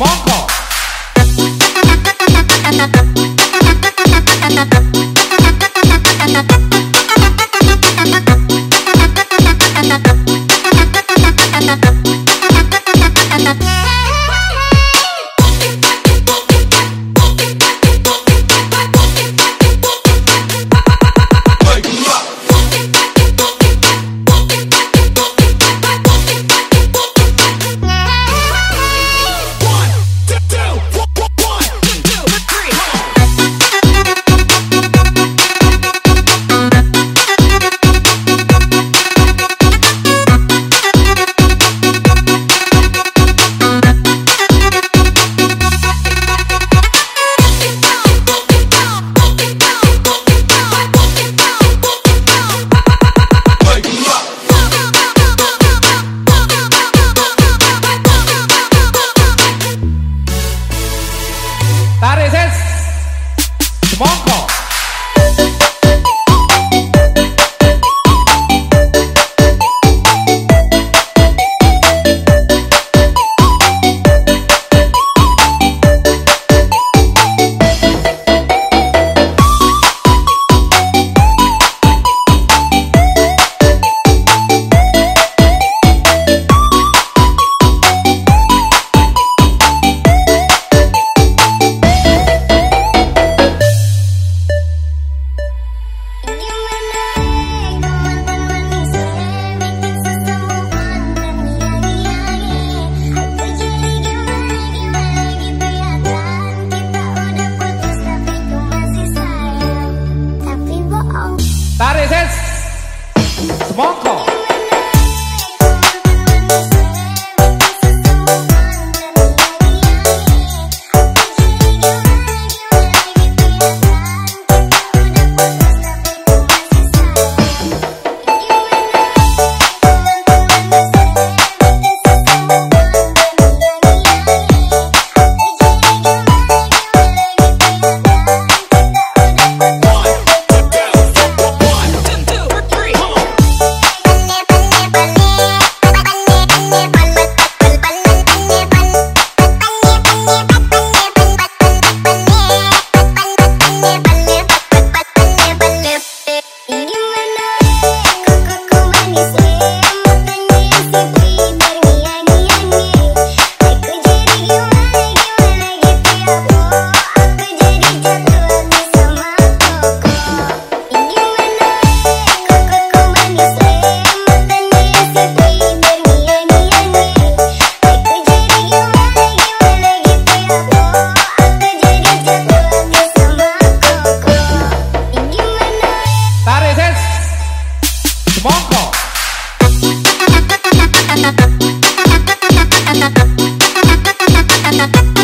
Thank Thank you.